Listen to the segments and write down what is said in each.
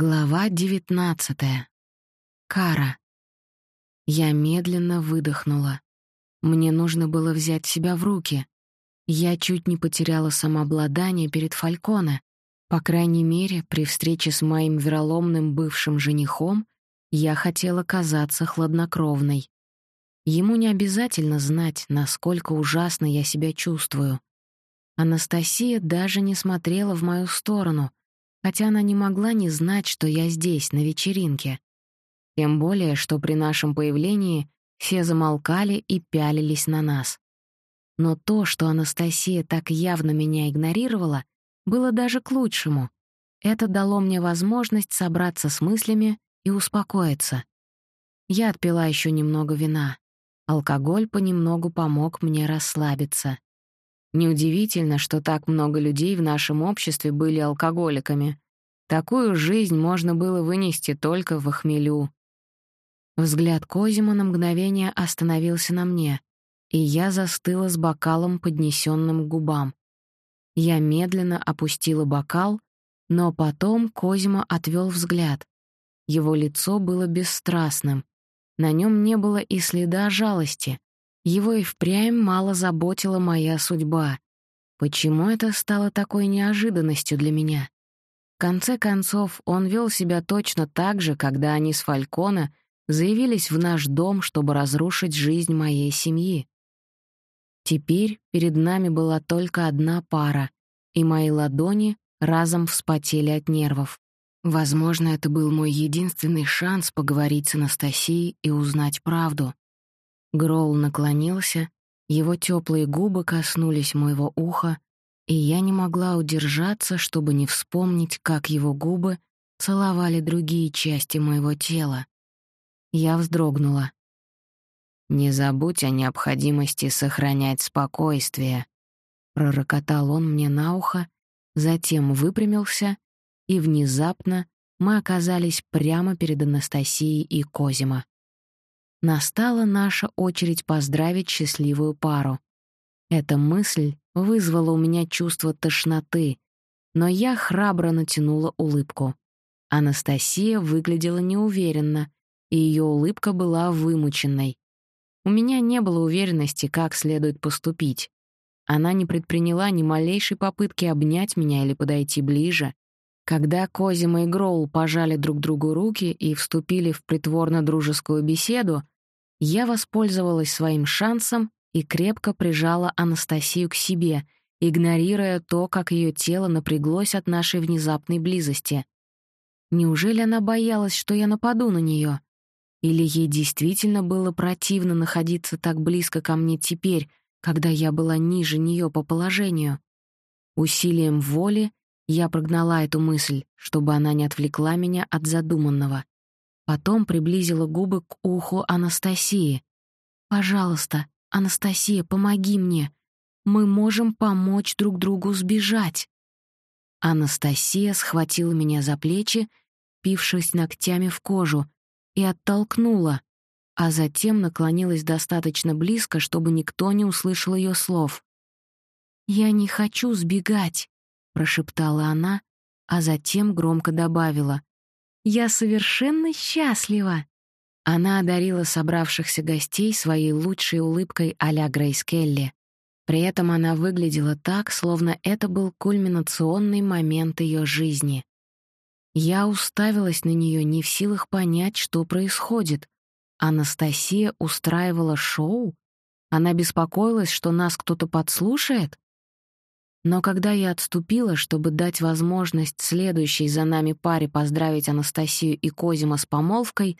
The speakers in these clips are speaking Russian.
Глава девятнадцатая. Кара. Я медленно выдохнула. Мне нужно было взять себя в руки. Я чуть не потеряла самообладание перед Фальконе. По крайней мере, при встрече с моим вероломным бывшим женихом я хотела казаться хладнокровной. Ему не обязательно знать, насколько ужасно я себя чувствую. Анастасия даже не смотрела в мою сторону — хотя она не могла не знать, что я здесь, на вечеринке. Тем более, что при нашем появлении все замолкали и пялились на нас. Но то, что Анастасия так явно меня игнорировала, было даже к лучшему. Это дало мне возможность собраться с мыслями и успокоиться. Я отпила еще немного вина. Алкоголь понемногу помог мне расслабиться. Неудивительно, что так много людей в нашем обществе были алкоголиками. Такую жизнь можно было вынести только в хмелю. Взгляд Козима на мгновение остановился на мне, и я застыла с бокалом, поднесенным к губам. Я медленно опустила бокал, но потом Козима отвел взгляд. Его лицо было бесстрастным. На нем не было и следа жалости. Его и впрямь мало заботила моя судьба. Почему это стало такой неожиданностью для меня? В конце концов, он вел себя точно так же, когда они с Фалькона заявились в наш дом, чтобы разрушить жизнь моей семьи. Теперь перед нами была только одна пара, и мои ладони разом вспотели от нервов. Возможно, это был мой единственный шанс поговорить с Анастасией и узнать правду. Гроул наклонился, его теплые губы коснулись моего уха, и я не могла удержаться, чтобы не вспомнить, как его губы целовали другие части моего тела. Я вздрогнула. «Не забудь о необходимости сохранять спокойствие», — пророкотал он мне на ухо, затем выпрямился, и внезапно мы оказались прямо перед Анастасией и Козима. Настала наша очередь поздравить счастливую пару. Эта мысль вызвала у меня чувство тошноты, но я храбро натянула улыбку. Анастасия выглядела неуверенно, и ее улыбка была вымученной. У меня не было уверенности, как следует поступить. Она не предприняла ни малейшей попытки обнять меня или подойти ближе. Когда Козима и Гроул пожали друг другу руки и вступили в притворно-дружескую беседу, я воспользовалась своим шансом и крепко прижала Анастасию к себе, игнорируя то, как ее тело напряглось от нашей внезапной близости. Неужели она боялась, что я нападу на нее? Или ей действительно было противно находиться так близко ко мне теперь, когда я была ниже нее по положению? Усилием воли я прогнала эту мысль, чтобы она не отвлекла меня от задуманного. Потом приблизила губы к уху Анастасии. «Пожалуйста, Анастасия, помоги мне. Мы можем помочь друг другу сбежать». Анастасия схватила меня за плечи, пившись ногтями в кожу, и оттолкнула, а затем наклонилась достаточно близко, чтобы никто не услышал ее слов. «Я не хочу сбегать», — прошептала она, а затем громко добавила. Я совершенно счастлива!» Она одарила собравшихся гостей своей лучшей улыбкой а-ля Грейс Келли. При этом она выглядела так, словно это был кульминационный момент ее жизни. Я уставилась на нее, не в силах понять, что происходит. Анастасия устраивала шоу? Она беспокоилась, что нас кто-то подслушает? Но когда я отступила, чтобы дать возможность следующей за нами паре поздравить Анастасию и Козима с помолвкой,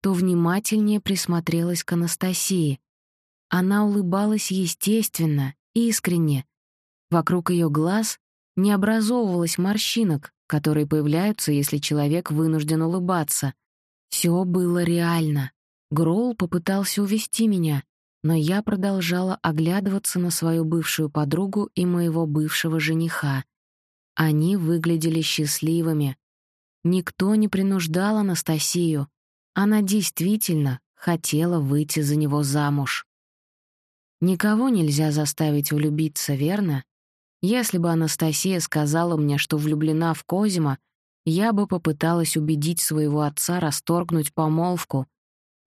то внимательнее присмотрелась к Анастасии. Она улыбалась естественно, искренне. Вокруг ее глаз не образовывалось морщинок, которые появляются, если человек вынужден улыбаться. Все было реально. Гроул попытался увести меня, но я продолжала оглядываться на свою бывшую подругу и моего бывшего жениха. Они выглядели счастливыми. Никто не принуждал Анастасию. Она действительно хотела выйти за него замуж. Никого нельзя заставить влюбиться, верно? Если бы Анастасия сказала мне, что влюблена в Козима, я бы попыталась убедить своего отца расторгнуть помолвку.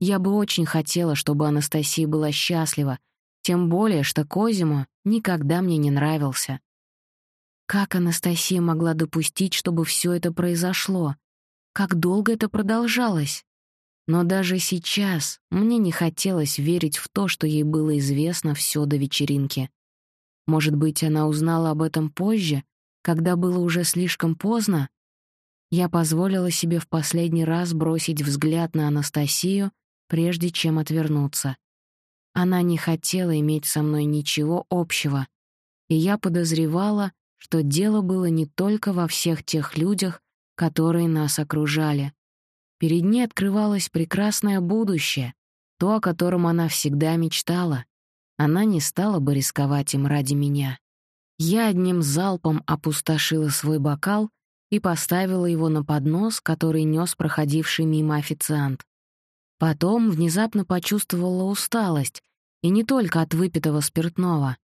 Я бы очень хотела, чтобы Анастасия была счастлива, тем более, что Козимо никогда мне не нравился. Как Анастасия могла допустить, чтобы все это произошло? Как долго это продолжалось? Но даже сейчас мне не хотелось верить в то, что ей было известно все до вечеринки. Может быть, она узнала об этом позже, когда было уже слишком поздно? Я позволила себе в последний раз бросить взгляд на Анастасию, прежде чем отвернуться. Она не хотела иметь со мной ничего общего, и я подозревала, что дело было не только во всех тех людях, которые нас окружали. Перед ней открывалось прекрасное будущее, то, о котором она всегда мечтала. Она не стала бы рисковать им ради меня. Я одним залпом опустошила свой бокал и поставила его на поднос, который нес проходивший мимо официант. Потом внезапно почувствовала усталость, и не только от выпитого спиртного.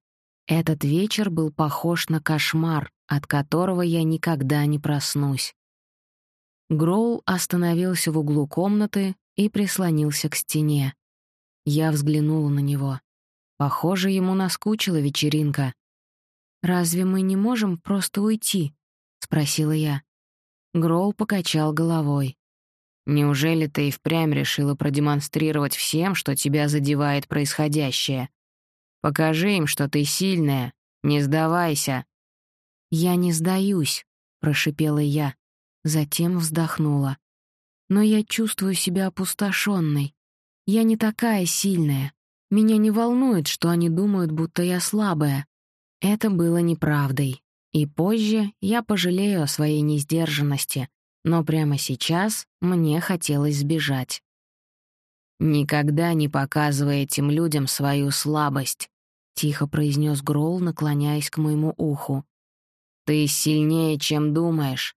Этот вечер был похож на кошмар, от которого я никогда не проснусь. Гроул остановился в углу комнаты и прислонился к стене. Я взглянула на него. Похоже, ему наскучила вечеринка. «Разве мы не можем просто уйти?» — спросила я. Гроул покачал головой. «Неужели ты и впрямь решила продемонстрировать всем, что тебя задевает происходящее? Покажи им, что ты сильная, не сдавайся». «Я не сдаюсь», — прошипела я, затем вздохнула. «Но я чувствую себя опустошенной. Я не такая сильная. Меня не волнует, что они думают, будто я слабая. Это было неправдой. И позже я пожалею о своей несдержанности, но прямо сейчас мне хотелось сбежать. «Никогда не показывай этим людям свою слабость», — тихо произнес Гроул, наклоняясь к моему уху. «Ты сильнее, чем думаешь.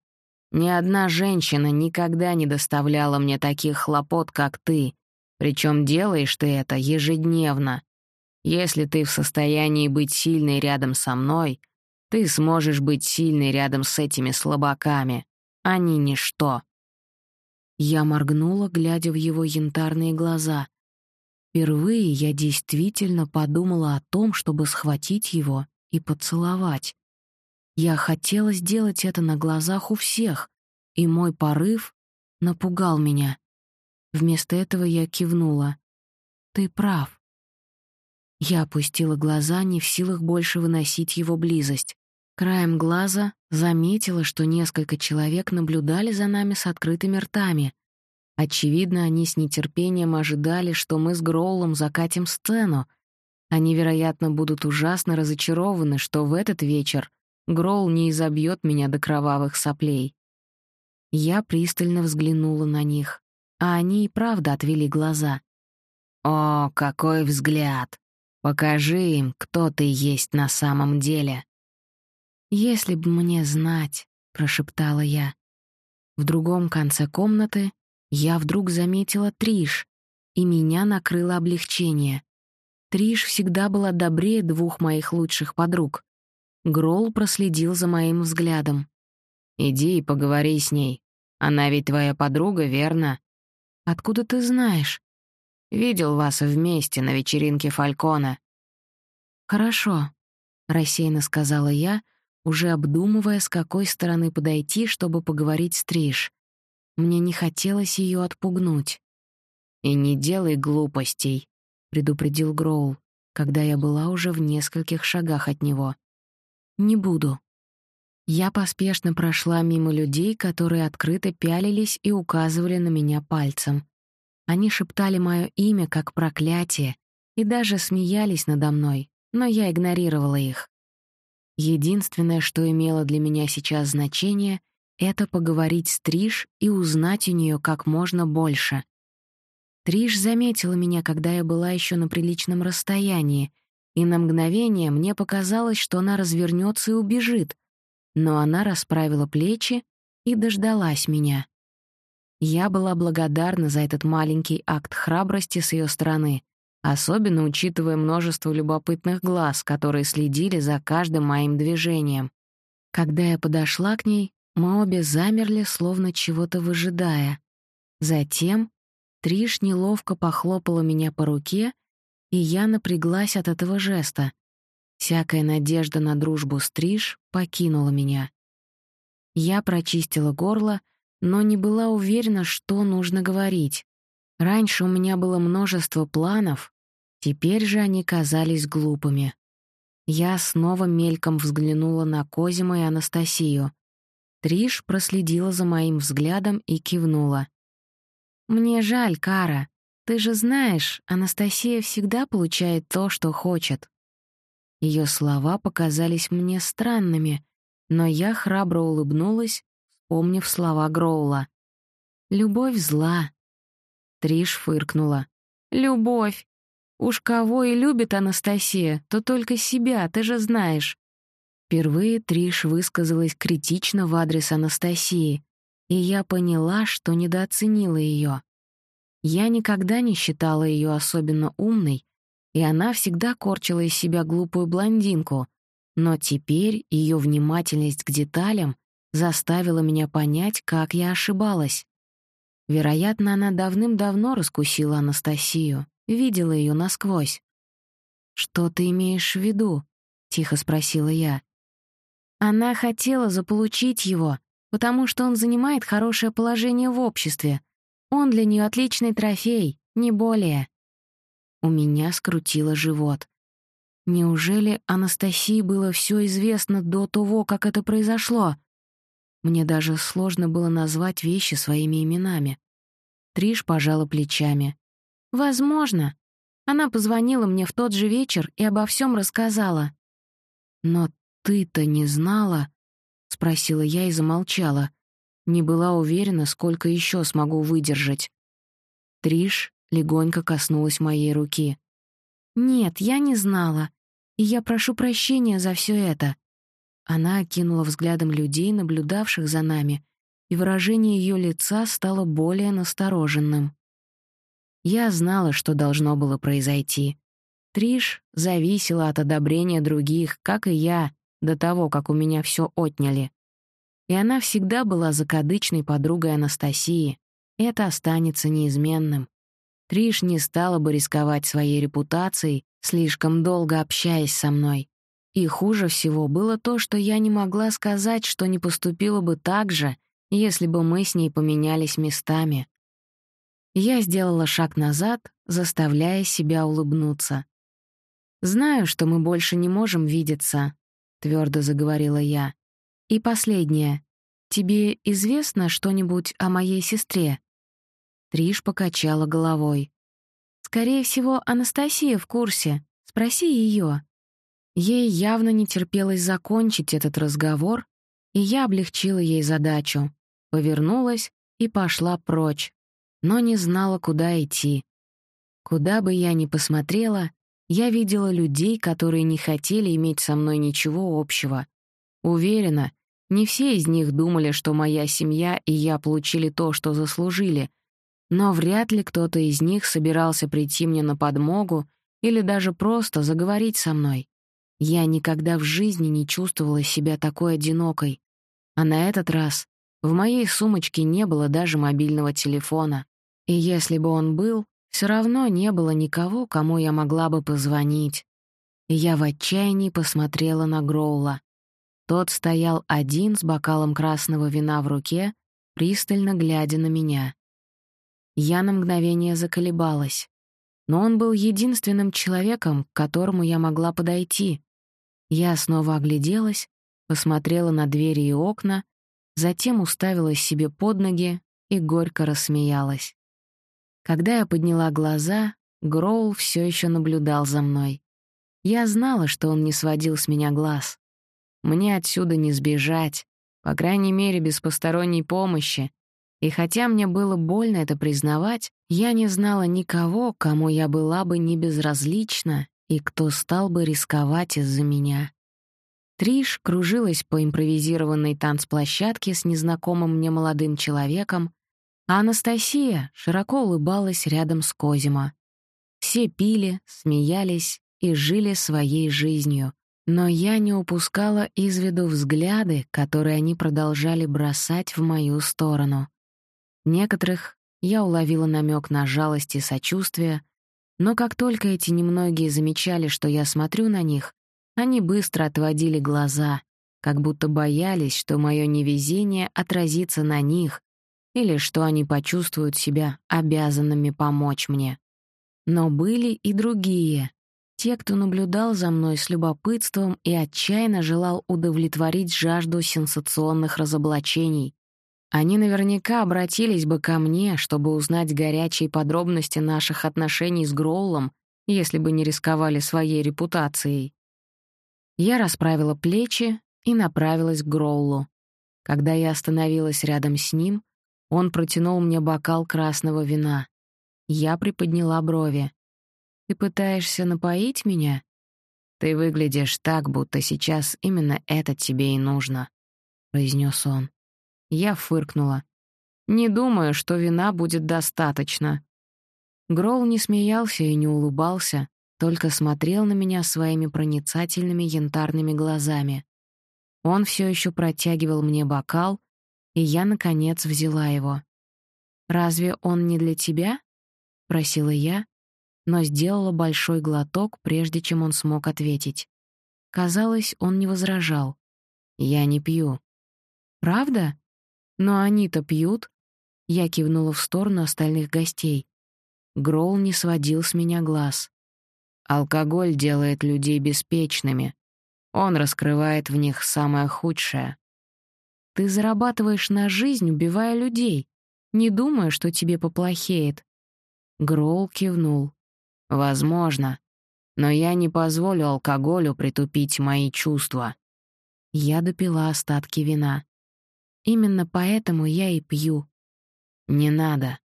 Ни одна женщина никогда не доставляла мне таких хлопот, как ты, причем делаешь ты это ежедневно. Если ты в состоянии быть сильной рядом со мной, ты сможешь быть сильной рядом с этими слабаками. Они ничто». Я моргнула, глядя в его янтарные глаза. Впервые я действительно подумала о том, чтобы схватить его и поцеловать. Я хотела сделать это на глазах у всех, и мой порыв напугал меня. Вместо этого я кивнула. «Ты прав». Я опустила глаза, не в силах больше выносить его близость. Краем глаза заметила, что несколько человек наблюдали за нами с открытыми ртами. Очевидно, они с нетерпением ожидали, что мы с Гроулом закатим сцену. Они, вероятно, будут ужасно разочарованы, что в этот вечер Гроул не изобьет меня до кровавых соплей. Я пристально взглянула на них, а они и правда отвели глаза. «О, какой взгляд! Покажи им, кто ты есть на самом деле!» «Если бы мне знать», — прошептала я. В другом конце комнаты я вдруг заметила Триш, и меня накрыло облегчение. Триш всегда была добрее двух моих лучших подруг. Грол проследил за моим взглядом. «Иди и поговори с ней. Она ведь твоя подруга, верно?» «Откуда ты знаешь?» «Видел вас вместе на вечеринке Фалькона». «Хорошо», — рассеянно сказала я, уже обдумывая, с какой стороны подойти, чтобы поговорить с Триш. Мне не хотелось ее отпугнуть. «И не делай глупостей», — предупредил Гроул, когда я была уже в нескольких шагах от него. «Не буду». Я поспешно прошла мимо людей, которые открыто пялились и указывали на меня пальцем. Они шептали мое имя как проклятие и даже смеялись надо мной, но я игнорировала их. Единственное, что имело для меня сейчас значение, это поговорить с Триш и узнать у нее как можно больше. Триш заметила меня, когда я была еще на приличном расстоянии, и на мгновение мне показалось, что она развернется и убежит, но она расправила плечи и дождалась меня. Я была благодарна за этот маленький акт храбрости с ее стороны, особенно учитывая множество любопытных глаз, которые следили за каждым моим движением. Когда я подошла к ней, Мы обе замерли, словно чего-то выжидая. Затем Триш неловко похлопала меня по руке, и я напряглась от этого жеста. Всякая надежда на дружбу с Триш покинула меня. Я прочистила горло, но не была уверена, что нужно говорить. Раньше у меня было множество планов, теперь же они казались глупыми. Я снова мельком взглянула на Козима и Анастасию. Триш проследила за моим взглядом и кивнула. «Мне жаль, Кара. Ты же знаешь, Анастасия всегда получает то, что хочет». Ее слова показались мне странными, но я храбро улыбнулась, вспомнив слова Гроула. «Любовь зла». Триш фыркнула. «Любовь! Уж кого и любит Анастасия, то только себя, ты же знаешь». Впервые Триш высказалась критично в адрес Анастасии, и я поняла, что недооценила ее. Я никогда не считала ее особенно умной, и она всегда корчила из себя глупую блондинку, но теперь ее внимательность к деталям заставила меня понять, как я ошибалась. Вероятно, она давным-давно раскусила Анастасию, видела ее насквозь. «Что ты имеешь в виду?» — тихо спросила я. Она хотела заполучить его, потому что он занимает хорошее положение в обществе. Он для нее отличный трофей, не более. У меня скрутило живот. Неужели Анастасии было все известно до того, как это произошло? Мне даже сложно было назвать вещи своими именами. Триш пожала плечами. «Возможно. Она позвонила мне в тот же вечер и обо всем рассказала. Но ты-то не знала?» — спросила я и замолчала. Не была уверена, сколько еще смогу выдержать. Триш легонько коснулась моей руки. «Нет, я не знала, и я прошу прощения за все это». Она окинула взглядом людей, наблюдавших за нами, и выражение ее лица стало более настороженным. Я знала, что должно было произойти. Триш зависела от одобрения других, как и я, до того, как у меня все отняли. И она всегда была закадычной подругой Анастасии. Это останется неизменным. Триш не стала бы рисковать своей репутацией, слишком долго общаясь со мной. И хуже всего было то, что я не могла сказать, что не поступила бы так же, если бы мы с ней поменялись местами. Я сделала шаг назад, заставляя себя улыбнуться. «Знаю, что мы больше не можем видеться, — твердо заговорила я. «И последнее. Тебе известно что-нибудь о моей сестре?» Триш покачала головой. «Скорее всего, Анастасия в курсе. Спроси ее». Ей явно не терпелось закончить этот разговор, и я облегчила ей задачу. Повернулась и пошла прочь, но не знала, куда идти. Куда бы я ни посмотрела, я видела людей, которые не хотели иметь со мной ничего общего. Уверена, не все из них думали, что моя семья и я получили то, что заслужили, но вряд ли кто-то из них собирался прийти мне на подмогу или даже просто заговорить со мной. Я никогда в жизни не чувствовала себя такой одинокой. А на этот раз в моей сумочке не было даже мобильного телефона. И если бы он был, все равно не было никого, кому я могла бы позвонить. Я в отчаянии посмотрела на Гроула. Тот стоял один с бокалом красного вина в руке, пристально глядя на меня. Я на мгновение заколебалась. Но он был единственным человеком, к которому я могла подойти. Я снова огляделась, посмотрела на двери и окна, затем уставилась себе под ноги и горько рассмеялась. Когда я подняла глаза, Гроул все еще наблюдал за мной. Я знала, что он не сводил с меня глаз. Мне отсюда не сбежать, по крайней мере, без посторонней помощи. И хотя мне было больно это признавать, я не знала никого, кому я была бы не безразлична и кто стал бы рисковать из-за меня. Триш кружилась по импровизированной танцплощадке с незнакомым мне молодым человеком, а Анастасия широко улыбалась рядом с Козима. Все пили, смеялись и жили своей жизнью, Но я не упускала из виду взгляды, которые они продолжали бросать в мою сторону. Некоторых я уловила намек на жалость и сочувствие, но как только эти немногие замечали, что я смотрю на них, они быстро отводили глаза, как будто боялись, что мое невезение отразится на них или что они почувствуют себя обязанными помочь мне. Но были и другие, те, кто наблюдал за мной с любопытством и отчаянно желал удовлетворить жажду сенсационных разоблачений. Они наверняка обратились бы ко мне, чтобы узнать горячие подробности наших отношений с Гроулом, если бы не рисковали своей репутацией. Я расправила плечи и направилась к Гроулу. Когда я остановилась рядом с ним, он протянул мне бокал красного вина. Я приподняла брови. «Ты пытаешься напоить меня?» «Ты выглядишь так, будто сейчас именно это тебе и нужно», — произнес он. Я фыркнула. «Не думаю, что вина будет достаточно». Гроул не смеялся и не улыбался, только смотрел на меня своими проницательными янтарными глазами. Он все еще протягивал мне бокал, и я, наконец, взяла его. «Разве он не для тебя?» — просила я, но сделала большой глоток, прежде чем он смог ответить. Казалось, он не возражал. «Я не пью». «Правда? Но они-то пьют?» Я кивнула в сторону остальных гостей. Гроул не сводил с меня глаз. «Алкоголь делает людей беспечными. Он раскрывает в них самое худшее. Ты зарабатываешь на жизнь, убивая людей. Не думаю, что тебе поплохеет». Гроул кивнул. «Возможно. Но я не позволю алкоголю притупить мои чувства». Я допила остатки вина. Именно поэтому я и пью. «Не надо.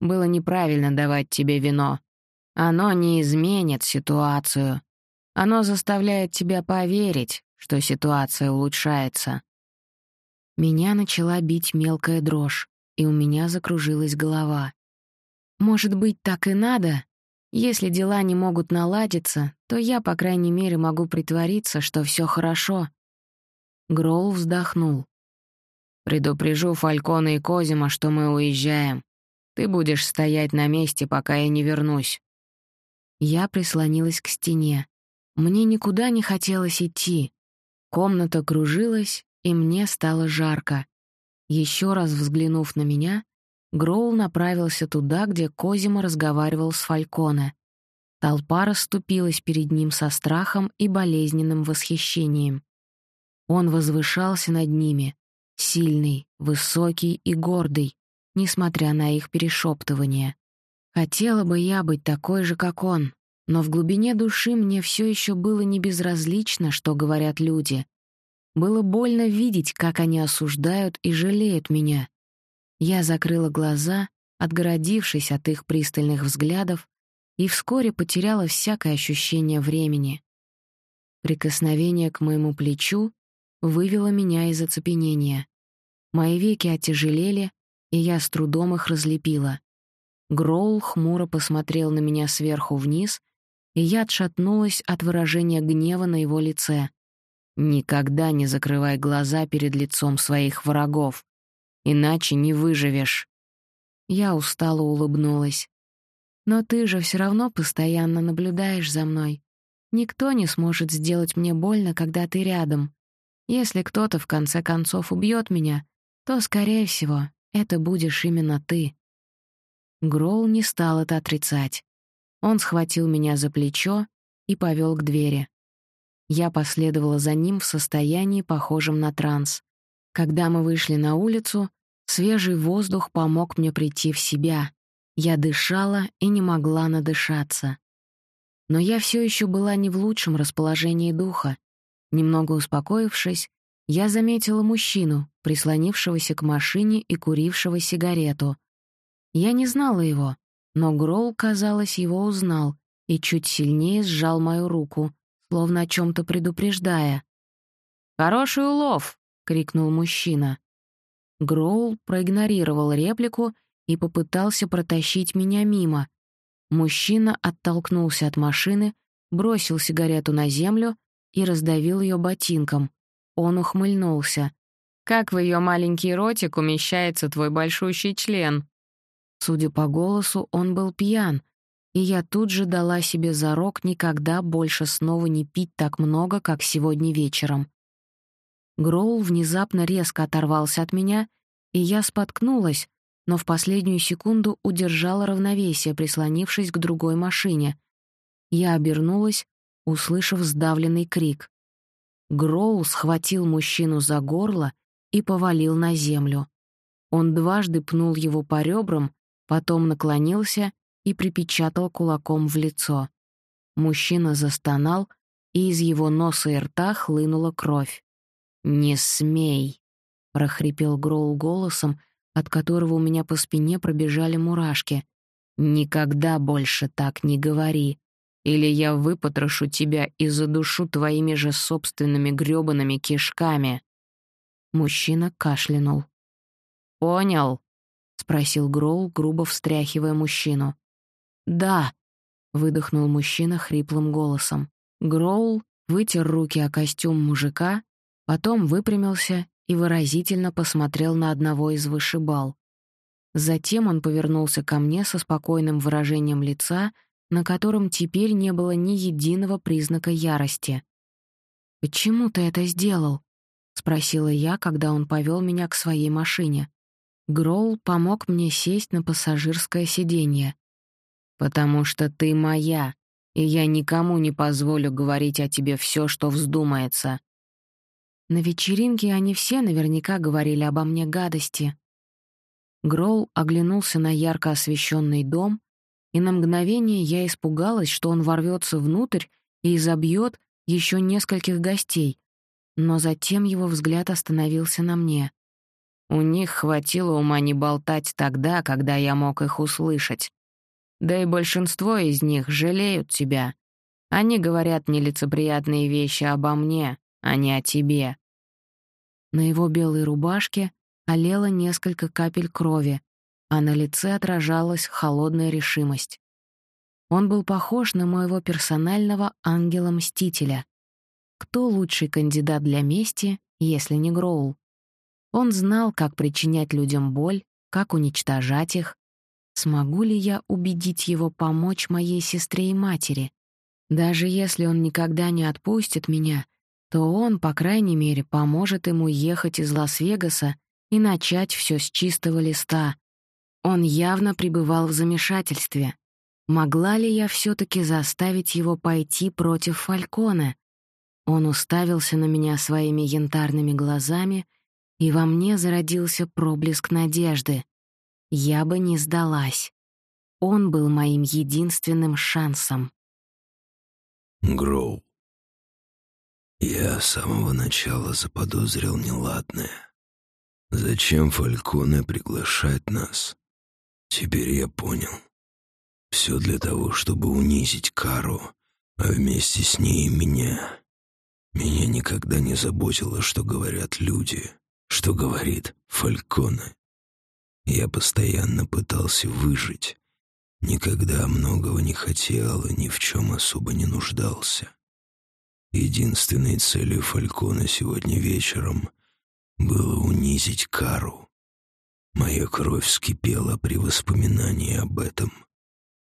Было неправильно давать тебе вино. Оно не изменит ситуацию. Оно заставляет тебя поверить, что ситуация улучшается. Меня начала бить мелкая дрожь, и у меня закружилась голова. Может быть, так и надо? Если дела не могут наладиться, то я, по крайней мере, могу притвориться, что все хорошо. Гроул вздохнул. «Предупрежу Фалькона и Козима, что мы уезжаем. Ты будешь стоять на месте, пока я не вернусь». Я прислонилась к стене. Мне никуда не хотелось идти. Комната кружилась, и мне стало жарко. Еще раз взглянув на меня, Гроул направился туда, где Козима разговаривал с Фальконе. Толпа расступилась перед ним со страхом и болезненным восхищением. Он возвышался над ними, сильный, высокий и гордый, несмотря на их перешептывание. Хотела бы я быть такой же, как он, но в глубине души мне все еще было небезразлично, что говорят люди, было больно видеть, как они осуждают и жалеют меня. Я закрыла глаза, отгородившись от их пристальных взглядов, и вскоре потеряла всякое ощущение времени. Прикосновение к моему плечу вывело меня из оцепенения. Мои веки отяжелели, и я с трудом их разлепила. Гроул хмуро посмотрел на меня сверху вниз, и я отшатнулась от выражения гнева на его лице. Никогда не закрывай глаза перед лицом своих врагов, иначе не выживешь. Я устало улыбнулась. Но ты же все равно постоянно наблюдаешь за мной. Никто не сможет сделать мне больно, когда ты рядом. Если кто-то в конце концов убьет меня, то, скорее всего, это будешь именно ты. Гроул не стал это отрицать. Он схватил меня за плечо и повел к двери. Я последовала за ним в состоянии, похожем на транс. Когда мы вышли на улицу, свежий воздух помог мне прийти в себя. Я дышала и не могла надышаться. Но я все еще была не в лучшем расположении духа. Немного успокоившись, я заметила мужчину, прислонившегося к машине и курившего сигарету. Я не знала его, но Гроул, казалось, его узнал и чуть сильнее сжал мою руку, словно о чем-то предупреждая. «Хороший улов!» — крикнул мужчина. Гроул проигнорировал реплику и попытался протащить меня мимо. Мужчина оттолкнулся от машины, бросил сигарету на землю и раздавил ее ботинком. Он ухмыльнулся. «Как в ее маленький ротик умещается твой большущий член?» Судя по голосу, он был пьян, и я тут же дала себе зарок никогда больше снова не пить так много, как сегодня вечером. Гроул внезапно резко оторвался от меня, и я споткнулась, но в последнюю секунду удержала равновесие, прислонившись к другой машине. Я обернулась, услышав сдавленный крик. Гроул схватил мужчину за горло и повалил на землю. Он дважды пнул его по ребрам, потом наклонился и припечатал кулаком в лицо. Мужчина застонал, и из его носа и рта хлынула кровь. «Не смей!» — прохрипел Гроул голосом, от которого у меня по спине пробежали мурашки. «Никогда больше так не говори, или я выпотрошу тебя и задушу твоими же собственными грёбаными кишками». Мужчина кашлянул. «Понял?» — спросил Гроул, грубо встряхивая мужчину. «Да», — выдохнул мужчина хриплым голосом. Гроул вытер руки о костюм мужика, потом выпрямился и выразительно посмотрел на одного из вышибал. Затем он повернулся ко мне со спокойным выражением лица, на котором теперь не было ни единого признака ярости. «Почему ты это сделал?» — спросила я, когда он повел меня к своей машине. Гроул помог мне сесть на пассажирское сиденье. «Потому что ты моя, и я никому не позволю говорить о тебе все, что вздумается», на вечеринке они все наверняка говорили обо мне гадости. Гроул оглянулся на ярко освещенный дом, и на мгновение я испугалась, что он ворвется внутрь и изобьет еще нескольких гостей, но затем его взгляд остановился на мне. У них хватило ума не болтать тогда, когда я мог их услышать. Да и большинство из них жалеют тебя. Они говорят нелицеприятные вещи обо мне, а не о тебе. На его белой рубашке олело несколько капель крови, а на лице отражалась холодная решимость. Он был похож на моего персонального ангела-мстителя. Кто лучший кандидат для мести, если не Гроул? Он знал, как причинять людям боль, как уничтожать их. Смогу ли я убедить его помочь моей сестре и матери? Даже если он никогда не отпустит меня, то он, по крайней мере, поможет ему ехать из Лас-Вегаса и начать все с чистого листа. Он явно пребывал в замешательстве. Могла ли я все таки заставить его пойти против Фалькона? Он уставился на меня своими янтарными глазами, и во мне зародился проблеск надежды. Я бы не сдалась. Он был моим единственным шансом. Гроу. Я с самого начала заподозрил неладное. Зачем Фальконе приглашать нас? Теперь я понял. Все для того, чтобы унизить Кару, а вместе с ней и меня. Меня никогда не заботило, что говорят люди, что говорит Фальконе. Я постоянно пытался выжить, никогда многого не хотел и ни в чем особо не нуждался. Единственной целью Фалькона сегодня вечером было унизить Кару. Моя кровь вскипела при воспоминании об этом.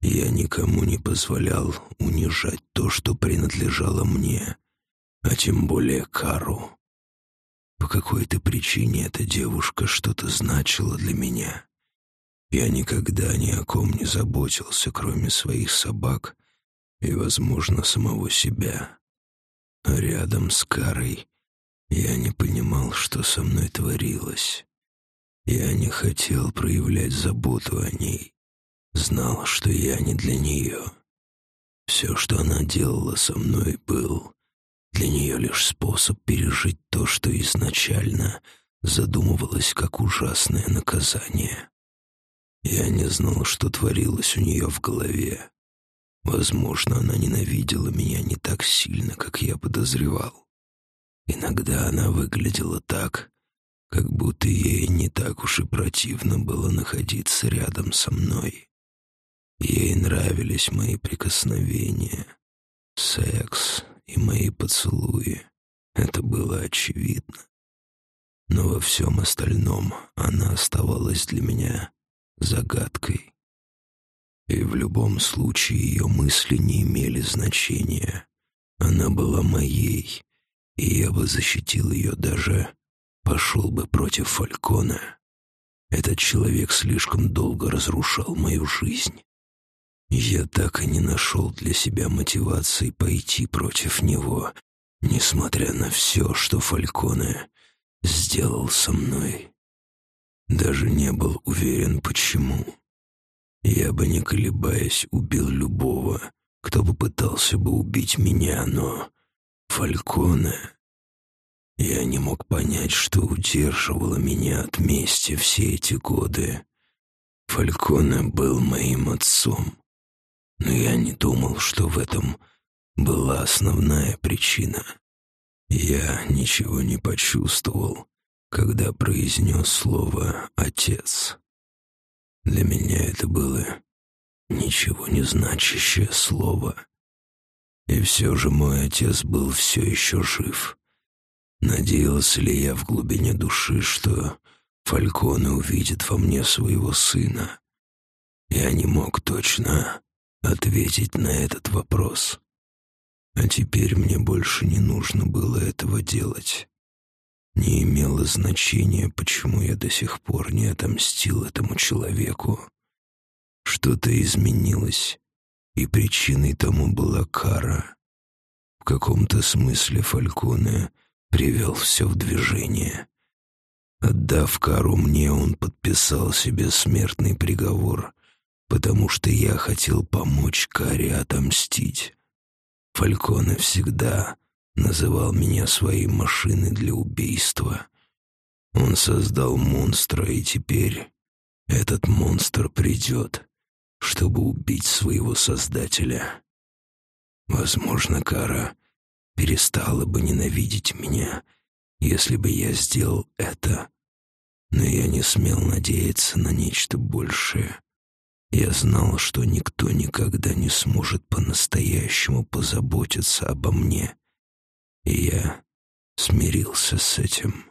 Я никому не позволял унижать то, что принадлежало мне, а тем более Кару. По какой-то причине эта девушка что-то значила для меня. Я никогда ни о ком не заботился, кроме своих собак и, возможно, самого себя. Рядом с Карой я не понимал, что со мной творилось. Я не хотел проявлять заботу о ней. Знал, что я не для нее. Все, что она делала со мной, был для нее лишь способ пережить то, что изначально задумывалось как ужасное наказание. Я не знал, что творилось у нее в голове. Возможно, она ненавидела меня не так сильно, как я подозревал. Иногда она выглядела так, как будто ей не так уж и противно было находиться рядом со мной. Ей нравились мои прикосновения, секс и мои поцелуи. Это было очевидно. Но во всем остальном она оставалась для меня загадкой. И в любом случае ее мысли не имели значения. Она была моей, и я бы защитил ее даже пошел бы против Фалькона. Этот человек слишком долго разрушал мою жизнь. Я так и не нашел для себя мотивации пойти против него, несмотря на все, что Фальконе сделал со мной. Даже не был уверен, почему. Я бы, не колебаясь, убил любого, кто бы пытался бы убить меня, но Фальконе... Я не мог понять, что удерживало меня от мести все эти годы. Фальконе был моим отцом, но я не думал, что в этом была основная причина. Я ничего не почувствовал, когда произнес слово «отец». Для меня это было ничего не значащее слово. И все же мой отец был все еще жив. Надеялся ли я в глубине души, что Фальконе увидит во мне своего сына? Я не мог точно ответить на этот вопрос. А теперь мне больше не нужно было этого делать. Не имело значения, почему я до сих пор не отомстил этому человеку. Что-то изменилось, и причиной тому была кара. В каком-то смысле Фальконе привел все в движение. Отдав кару мне, он подписал себе смертный приговор, потому что я хотел помочь Каре отомстить. Фальконе всегда называл меня своей машиной для убийства. Он создал монстра, и теперь этот монстр придет, чтобы убить своего создателя. Возможно, Кара перестала бы ненавидеть меня, если бы я сделал это, но я не смел надеяться на нечто большее. Я знал, что никто никогда не сможет по-настоящему позаботиться обо мне, и я смирился с этим.